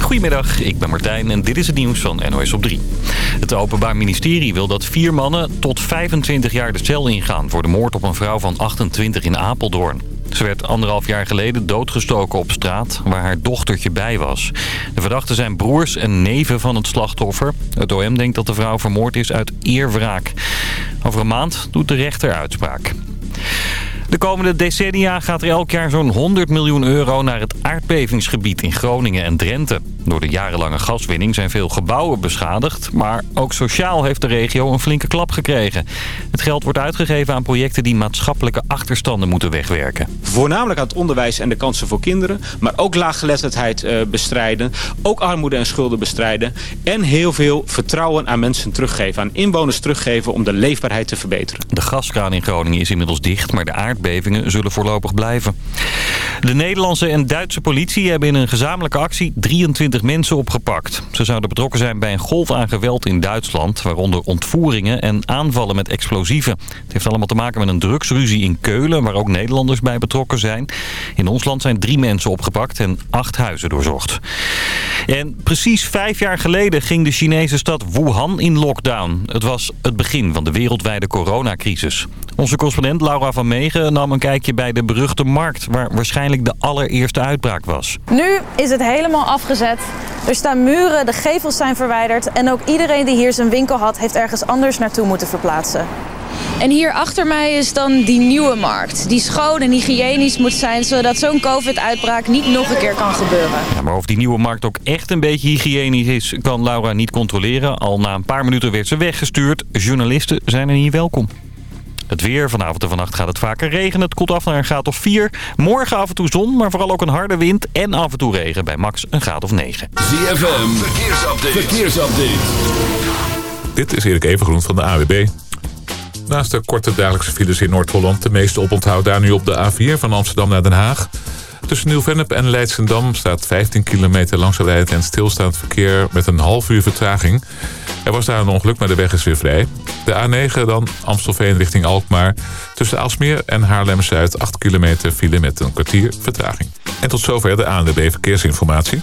Goedemiddag, ik ben Martijn en dit is het nieuws van NOS op 3. Het Openbaar Ministerie wil dat vier mannen tot 25 jaar de cel ingaan... voor de moord op een vrouw van 28 in Apeldoorn. Ze werd anderhalf jaar geleden doodgestoken op straat, waar haar dochtertje bij was. De verdachten zijn broers en neven van het slachtoffer. Het OM denkt dat de vrouw vermoord is uit eerwraak. Over een maand doet de rechter uitspraak. De komende decennia gaat er elk jaar zo'n 100 miljoen euro naar het aardbevingsgebied in Groningen en Drenthe. Door de jarenlange gaswinning zijn veel gebouwen beschadigd, maar ook sociaal heeft de regio een flinke klap gekregen. Het geld wordt uitgegeven aan projecten die maatschappelijke achterstanden moeten wegwerken. Voornamelijk aan het onderwijs en de kansen voor kinderen, maar ook laaggeletterdheid uh, bestrijden, ook armoede en schulden bestrijden en heel veel vertrouwen aan mensen teruggeven, aan inwoners teruggeven om de leefbaarheid te verbeteren. De gaskraan in Groningen is inmiddels dicht, maar de aardbevingen zullen voorlopig blijven. De Nederlandse en Duitse politie hebben in een gezamenlijke actie 23 mensen opgepakt. Ze zouden betrokken zijn bij een golf aan geweld in Duitsland... waaronder ontvoeringen en aanvallen met explosieven. Het heeft allemaal te maken met een drugsruzie in Keulen... waar ook Nederlanders bij betrokken zijn. In ons land zijn drie mensen opgepakt en acht huizen doorzocht. En precies vijf jaar geleden ging de Chinese stad Wuhan in lockdown. Het was het begin van de wereldwijde coronacrisis. Onze correspondent Laura van Megen nam een kijkje bij de beruchte markt... waar waarschijnlijk de allereerste uitbraak was. Nu is het helemaal afgezet. Er staan muren, de gevels zijn verwijderd... en ook iedereen die hier zijn winkel had... heeft ergens anders naartoe moeten verplaatsen. En hier achter mij is dan die nieuwe markt. Die schoon en hygiënisch moet zijn... zodat zo'n covid-uitbraak niet nog een keer kan gebeuren. Ja, maar of die nieuwe markt ook echt een beetje hygiënisch is... kan Laura niet controleren. Al na een paar minuten werd ze weggestuurd. Journalisten zijn er niet welkom. Het weer. Vanavond en vannacht gaat het vaker regenen. Het koelt af naar een graad of 4. Morgen af en toe zon, maar vooral ook een harde wind. En af en toe regen bij max een graad of 9. ZFM. Verkeersupdate. Verkeersupdate. Dit is Erik Evengroen van de AWB. Naast de korte dagelijkse files in Noord-Holland... de meeste oponthoud daar nu op de A4 van Amsterdam naar Den Haag. Tussen Nieuw-Vennep en Leidsendam staat 15 kilometer langzaam en stilstaand verkeer met een half uur vertraging. Er was daar een ongeluk, maar de weg is weer vrij. De A9 dan, Amstelveen richting Alkmaar. Tussen Aalsmeer en Haarlem-Zuid 8 kilometer file met een kwartier vertraging. En tot zover de ANWB Verkeersinformatie.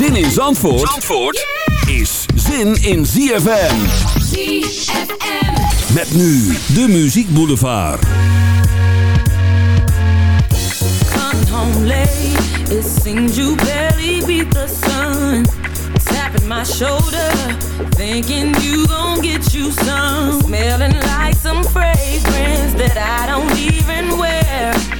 Zin in Zandvoort, Zandvoort is zin in ZFM. ZFM. Met nu de Muziek Boulevard. Come home late, it seems you barely beat the sun. Tapping my shoulder, thinking you gon' get you some. Smelling like some fragrance that I don't even wear.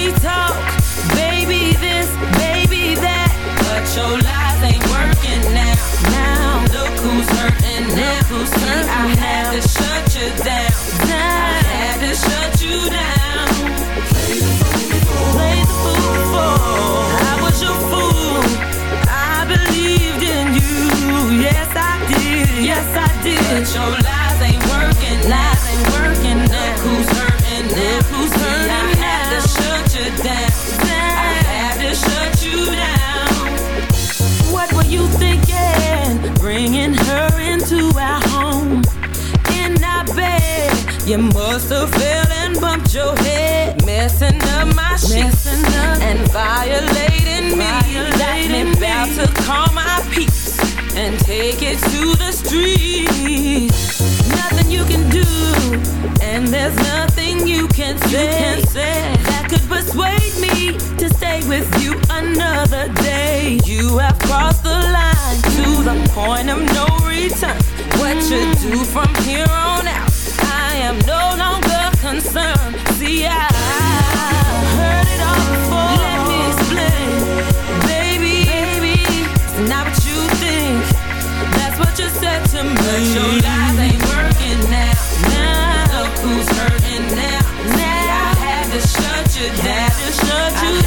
Sweet talk. Baby this, baby that. But your lies ain't working now. Now, look who's hurting now. Look who's hurting I had to messing up my sheets and violating me. Got me about to call my peace and take it to the streets. Nothing you can do, and there's nothing you can say, you can say that could persuade me to stay with you another day. You have crossed the line to the point of no return. What you do from here on out, I am no longer concerned. See, I cut to me. But your lies ain't working now. Now look who's hurting now. Now I had to shut you down. I had to shut you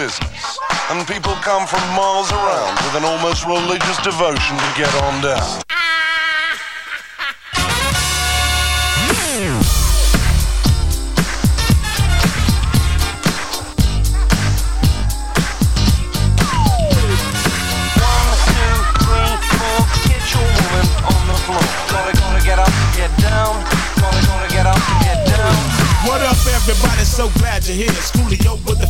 business. And people come from miles around with an almost religious devotion to get on down. What up, everybody? So glad you're here. Schoolio with the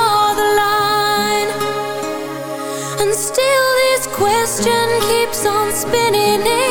spinning in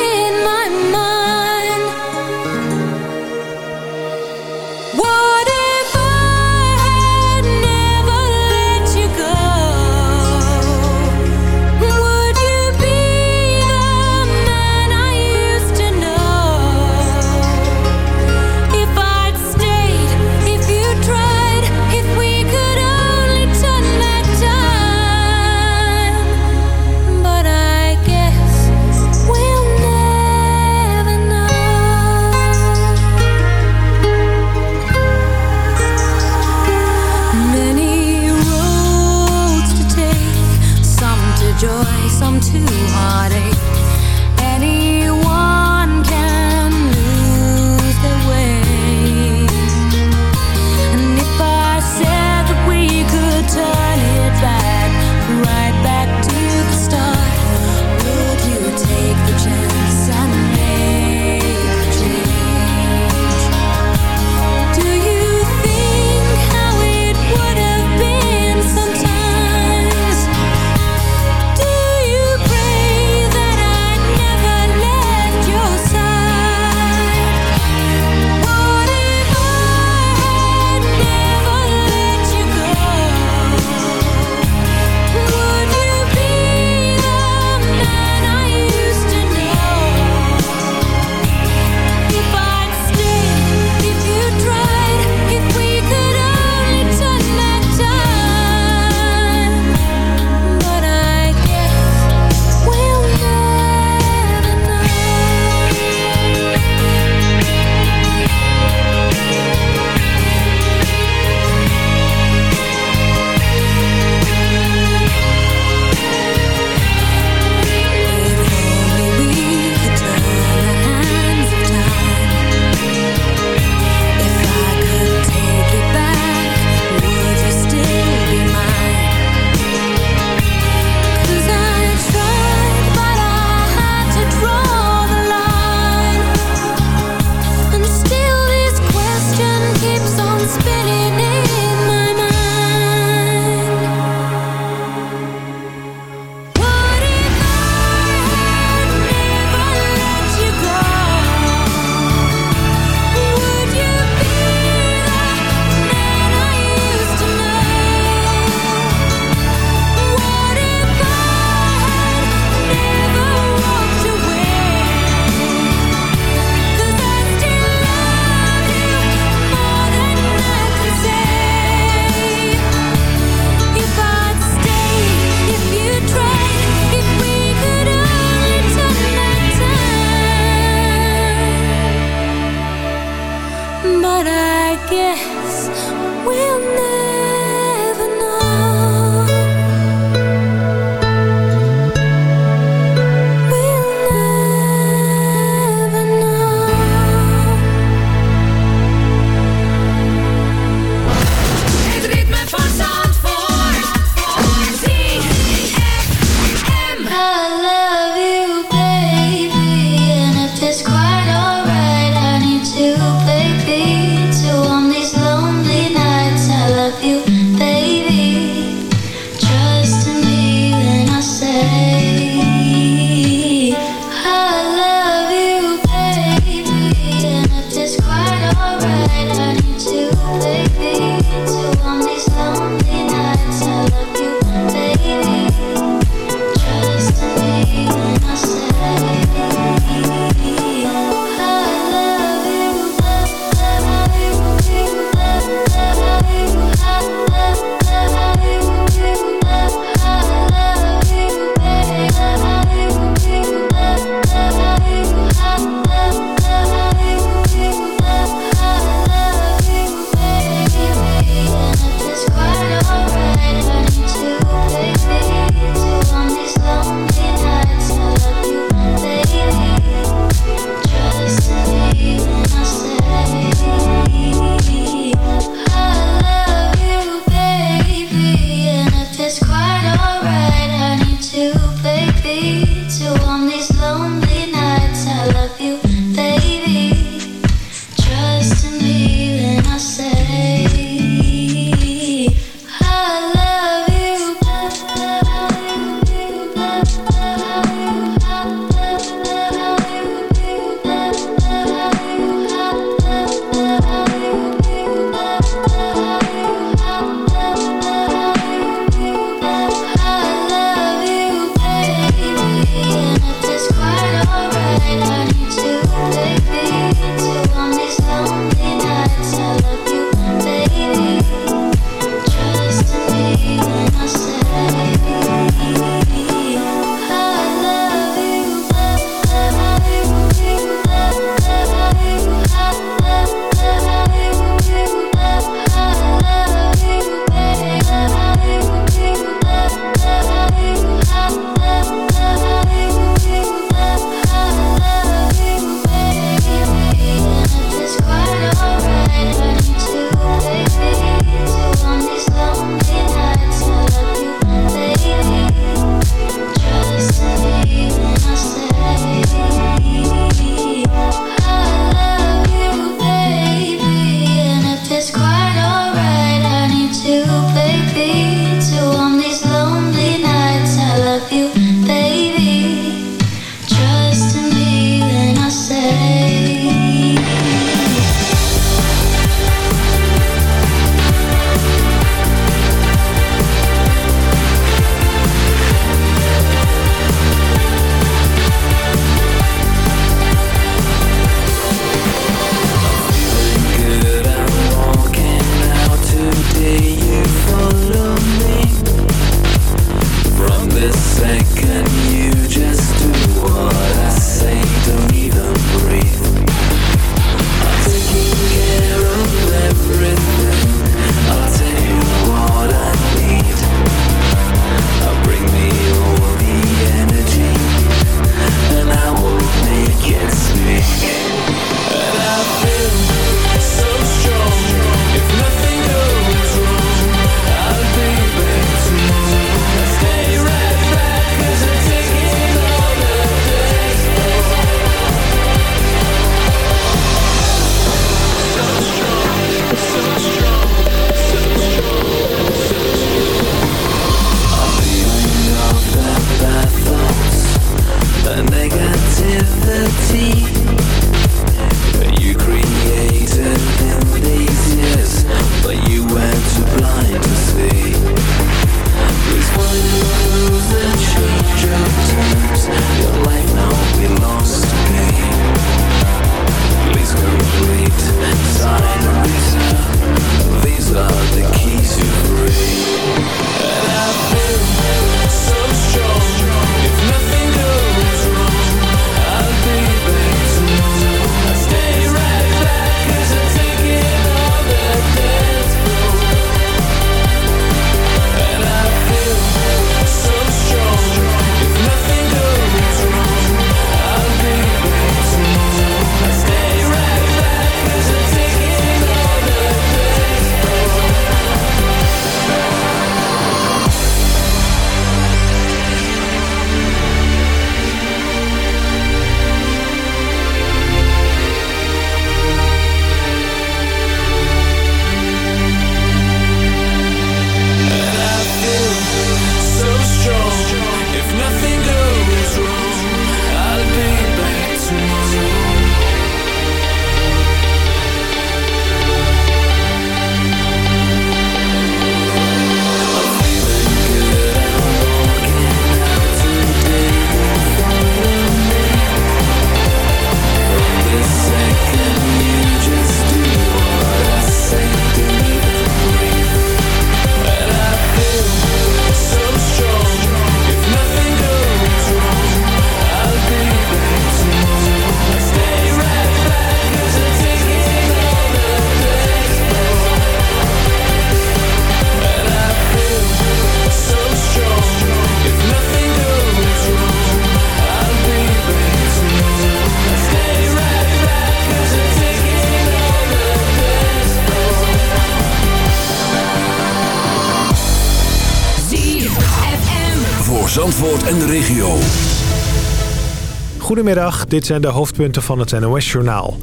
Goedemiddag, dit zijn de hoofdpunten van het NOS-journaal.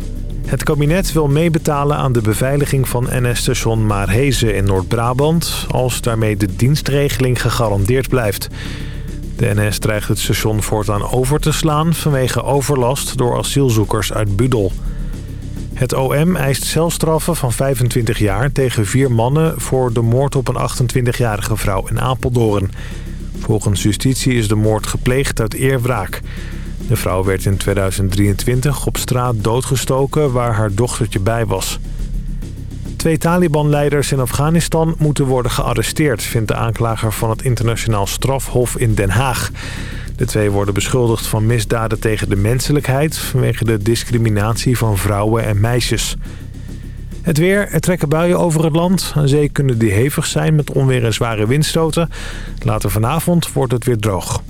Het kabinet wil meebetalen aan de beveiliging van NS-station Maarhezen in Noord-Brabant... als daarmee de dienstregeling gegarandeerd blijft. De NS dreigt het station voortaan over te slaan vanwege overlast door asielzoekers uit Budel. Het OM eist celstraffen van 25 jaar tegen vier mannen... voor de moord op een 28-jarige vrouw in Apeldoorn. Volgens justitie is de moord gepleegd uit eerwraak. De vrouw werd in 2023 op straat doodgestoken waar haar dochtertje bij was. Twee Taliban-leiders in Afghanistan moeten worden gearresteerd... vindt de aanklager van het internationaal strafhof in Den Haag. De twee worden beschuldigd van misdaden tegen de menselijkheid... vanwege de discriminatie van vrouwen en meisjes. Het weer, er trekken buien over het land. Aan zee kunnen die hevig zijn met onweer en zware windstoten. Later vanavond wordt het weer droog.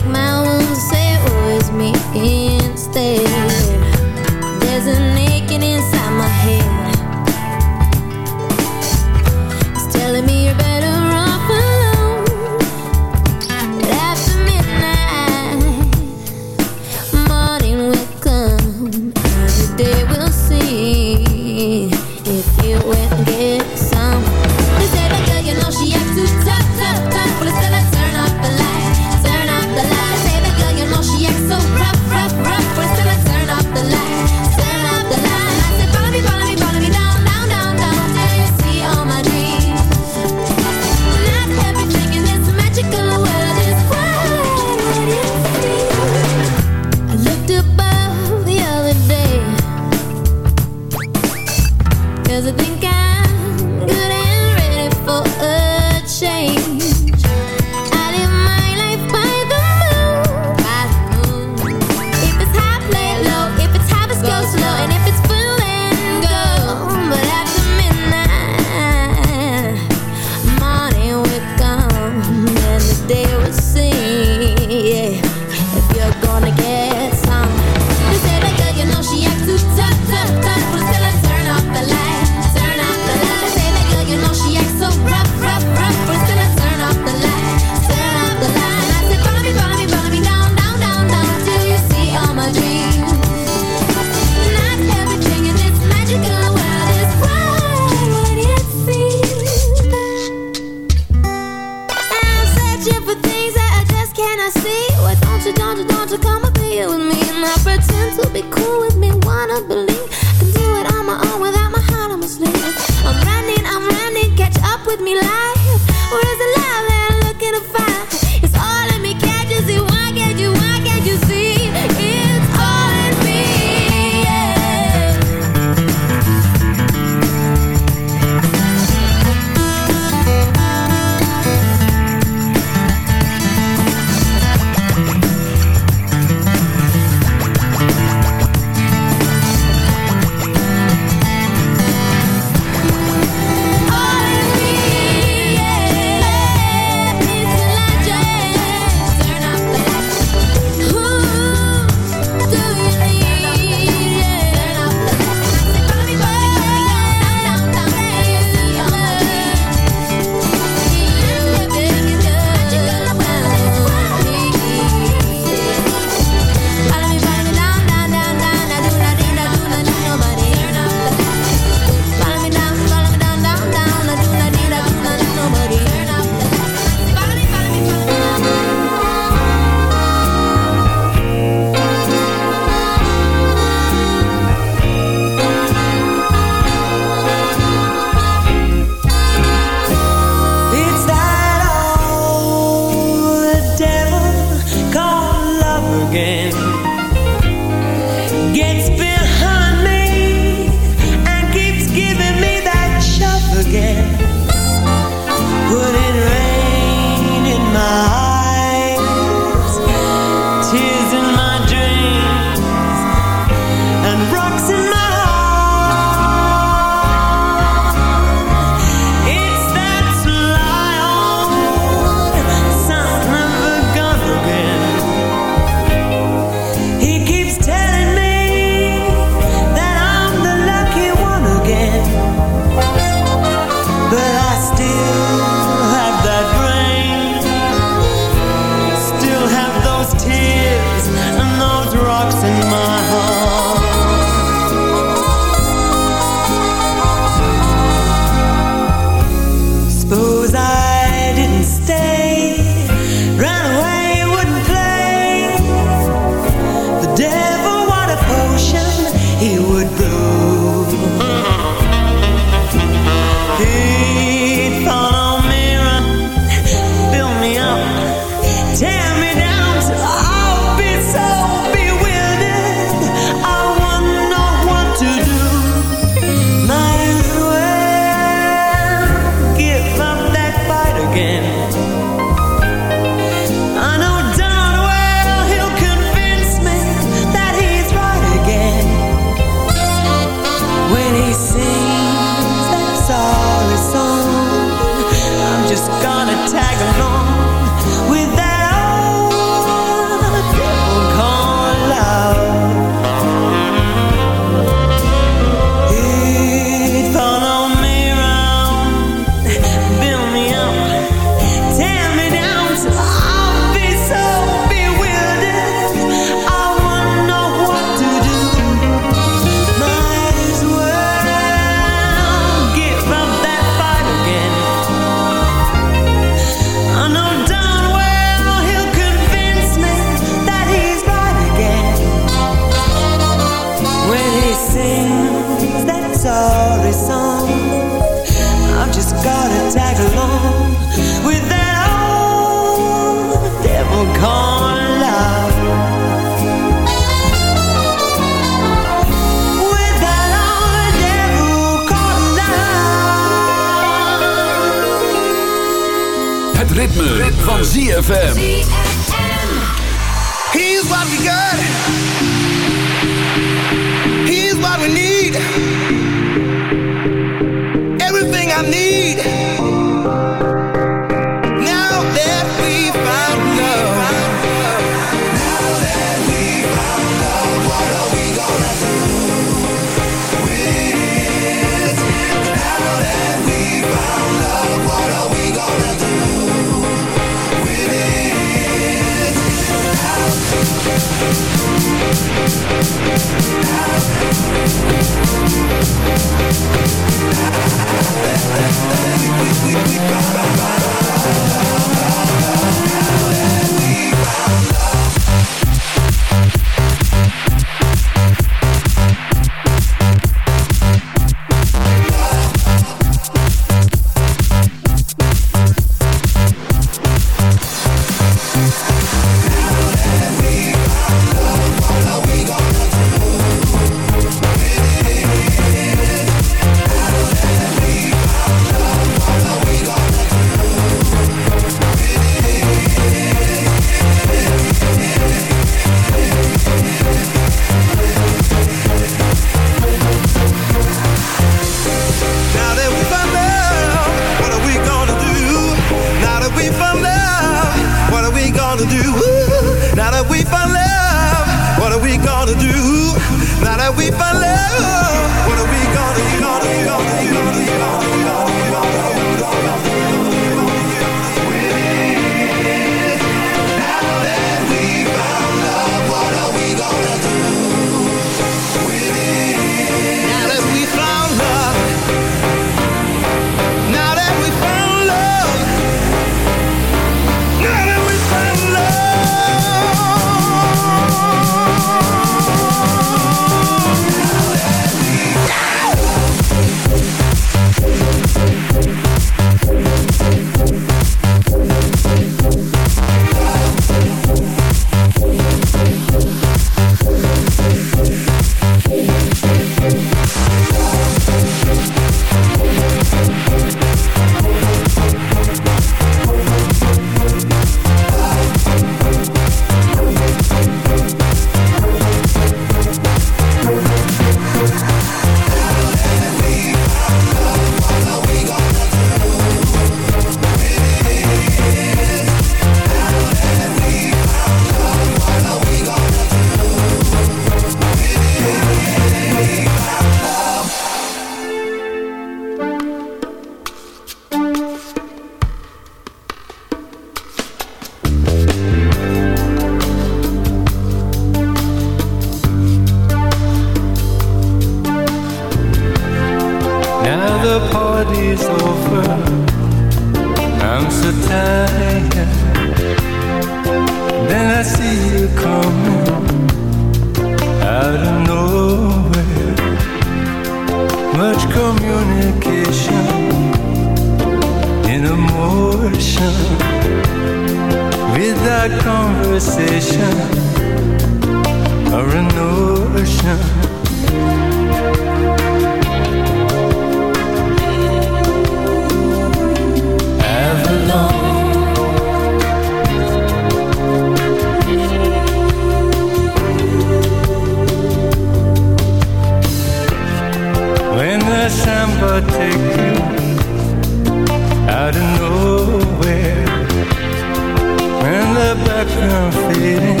the background fading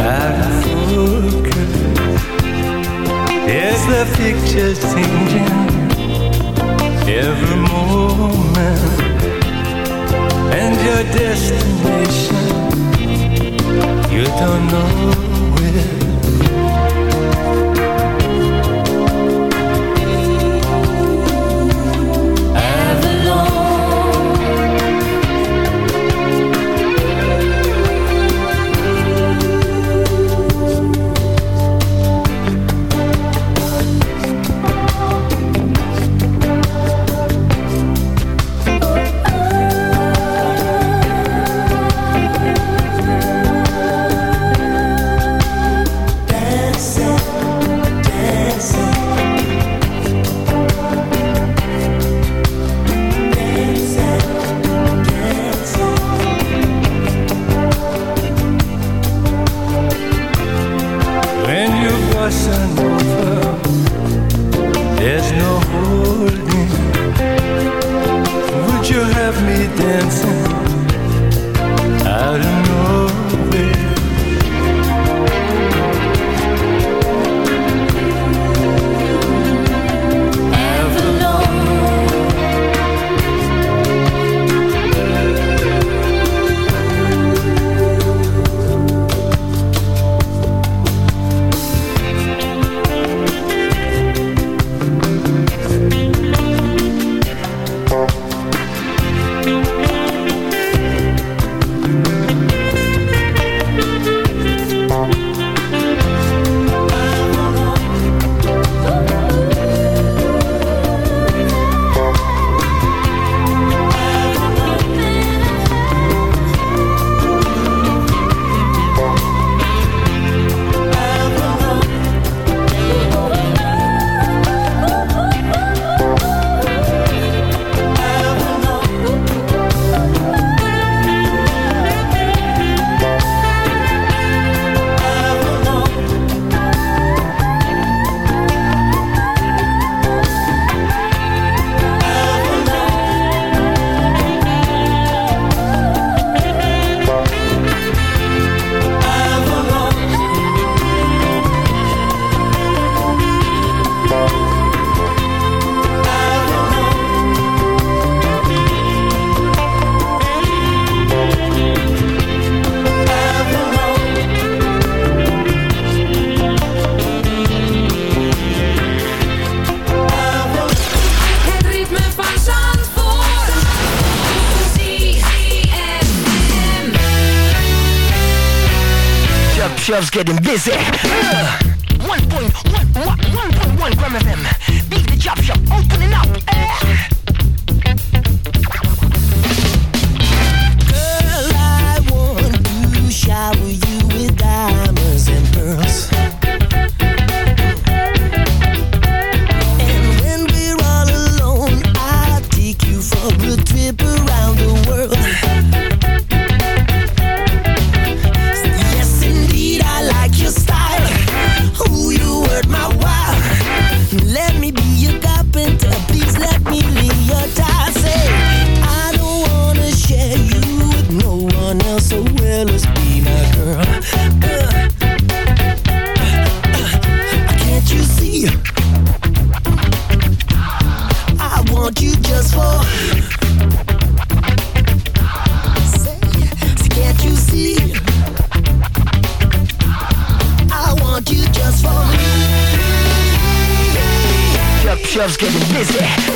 Out of focus the picture Every moment? And your destination You don't know. getting busy. so well as be my girl. Uh uh, uh, uh, can't you see? I want you just for. Can't you see? I want you just for. Chef, getting busy.